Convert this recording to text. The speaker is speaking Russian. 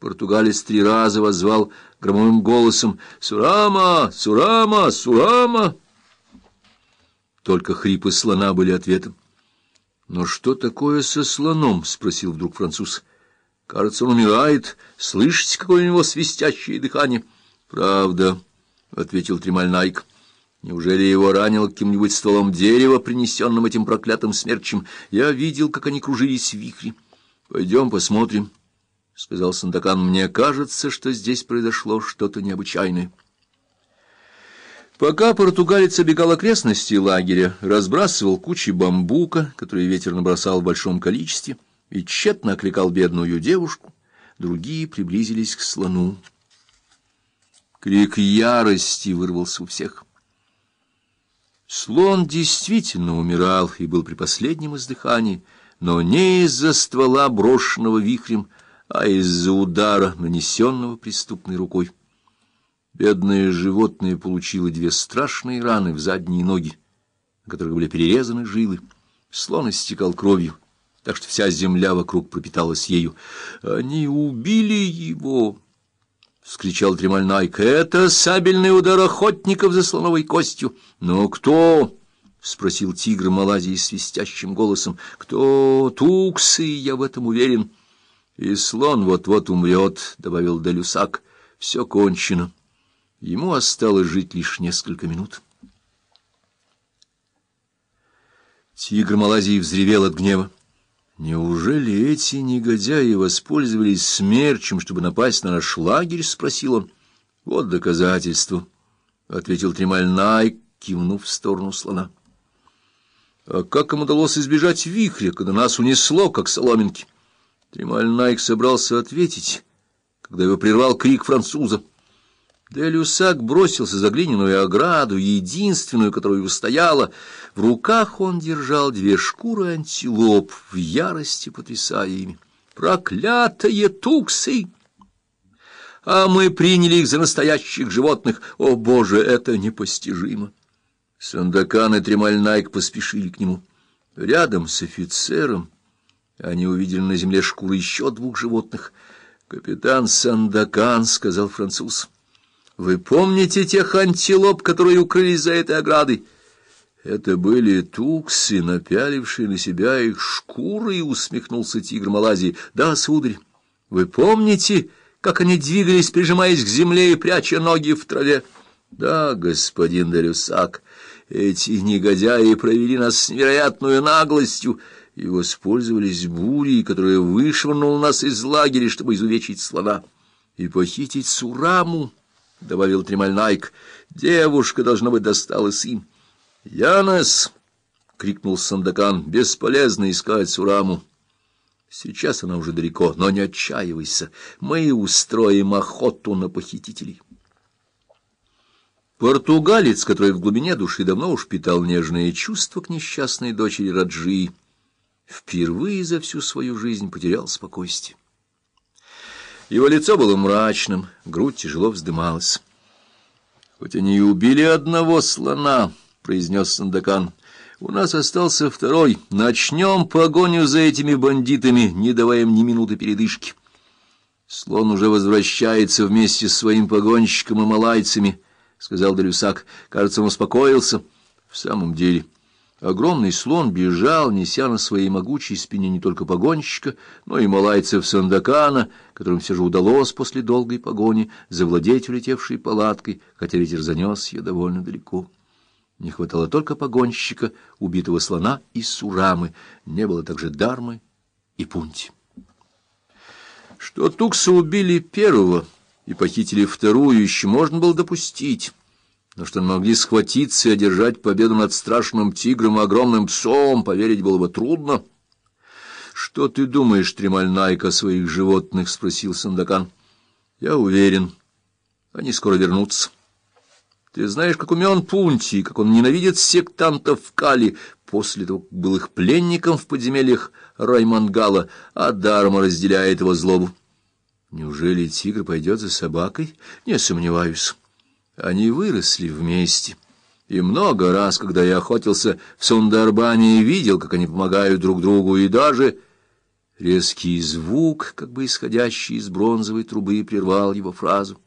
Португалец три раза воззвал громовым голосом «Сурама! Сурама! Сурама!» Только хрипы слона были ответом. «Но что такое со слоном?» — спросил вдруг француз. «Кажется, он умирает. Слышите, какое у него свистящее дыхание?» «Правда», — ответил Тремальнайк. «Неужели его ранило каким-нибудь стволом дерева, принесенным этим проклятым смерчем? Я видел, как они кружились в вихре. Пойдем посмотрим». — сказал Сандакан, — мне кажется, что здесь произошло что-то необычайное. Пока португалец обегал окрестности лагеря, разбрасывал кучи бамбука, которые ветер набросал в большом количестве, и тщетно окликал бедную девушку, другие приблизились к слону. Крик ярости вырвался у всех. Слон действительно умирал и был при последнем издыхании, но не из-за ствола, брошенного вихрем, а из-за удара, нанесенного преступной рукой. Бедное животное получило две страшные раны в задние ноги, на которых были перерезаны жилы. Слон истекал кровью, так что вся земля вокруг пропиталась ею. «Они убили его!» — вскричал Тремальнайк. «Это сабельный удар охотников за слоновой костью!» «Но кто?» — спросил тигр Малайзии свистящим голосом. «Кто? Туксы, я в этом уверен». И слон вот-вот умрет, — добавил Делюсак. Все кончено. Ему осталось жить лишь несколько минут. Тигр Малайзии взревел от гнева. «Неужели эти негодяи воспользовались смерчем, чтобы напасть на наш лагерь?» — спросил он. «Вот доказательство», — ответил Тремаль Найк, кивнув в сторону слона. «А как им удалось избежать вихря, когда нас унесло, как соломинки?» Тремаль Найк собрался ответить, когда его прервал крик француза. Делюсак бросился за глиняную ограду, единственную, которую устояла. В руках он держал две шкуры антилоп, в ярости потрясая ими. «Проклятые туксы!» А мы приняли их за настоящих животных. О, Боже, это непостижимо! Сандакан и Тремальнайк поспешили к нему. Рядом с офицером они увидели на земле шкуры еще двух животных. «Капитан Сандакан», — сказал француз, — «вы помните тех антилоп, которые укрылись за этой оградой?» «Это были туксы, напялившие на себя их шкуры», — усмехнулся тигр Малайзии. «Да, сударь, вы помните, как они двигались, прижимаясь к земле и пряча ноги в траве?» «Да, господин Дарюсак, эти негодяи провели нас с невероятной наглостью» и воспользовались бурей, которая вышвырнула нас из лагеря, чтобы изувечить слона. И похитить Сураму, — добавил Тремальнайк, — девушка, должно быть, досталась им. — Янес! — крикнул Сандакан. — Бесполезно искать Сураму. Сейчас она уже далеко, но не отчаивайся. Мы устроим охоту на похитителей. Португалец, который в глубине души давно уж питал нежные чувства к несчастной дочери Раджи, — впервые за всю свою жизнь потерял спокойствие. Его лицо было мрачным, грудь тяжело вздымалась. — Хоть они и убили одного слона, — произнес Сандакан, — у нас остался второй. Начнем погоню за этими бандитами, не давая им ни минуты передышки. Слон уже возвращается вместе с своим погонщиком и малайцами, — сказал Далюсак. Кажется, он успокоился. В самом деле... Огромный слон бежал, неся на своей могучей спине не только погонщика, но и малайцев Сандакана, которым все же удалось после долгой погони завладеть улетевшей палаткой, хотя ветер занес ее довольно далеко. Не хватало только погонщика, убитого слона и Сурамы, не было также Дармы и Пунти. Что Тукса убили первого и похитили вторую, еще можно было допустить но что могли схватиться и одержать победу над страшным тигром и огромным псом, поверить было бы трудно. — Что ты думаешь, Тремальнайка, о своих животных? — спросил Сандакан. — Я уверен, они скоро вернутся. Ты знаешь, как умен Пунти, как он ненавидит сектантов в Кали, после того, как был их пленником в подземельях Раймангала, а Дарма разделяет его злобу. Неужели тигр пойдет за собакой? Не сомневаюсь. Они выросли вместе. И много раз, когда я охотился в Сундарбане, видел, как они помогают друг другу, и даже... Резкий звук, как бы исходящий из бронзовой трубы, прервал его фразу.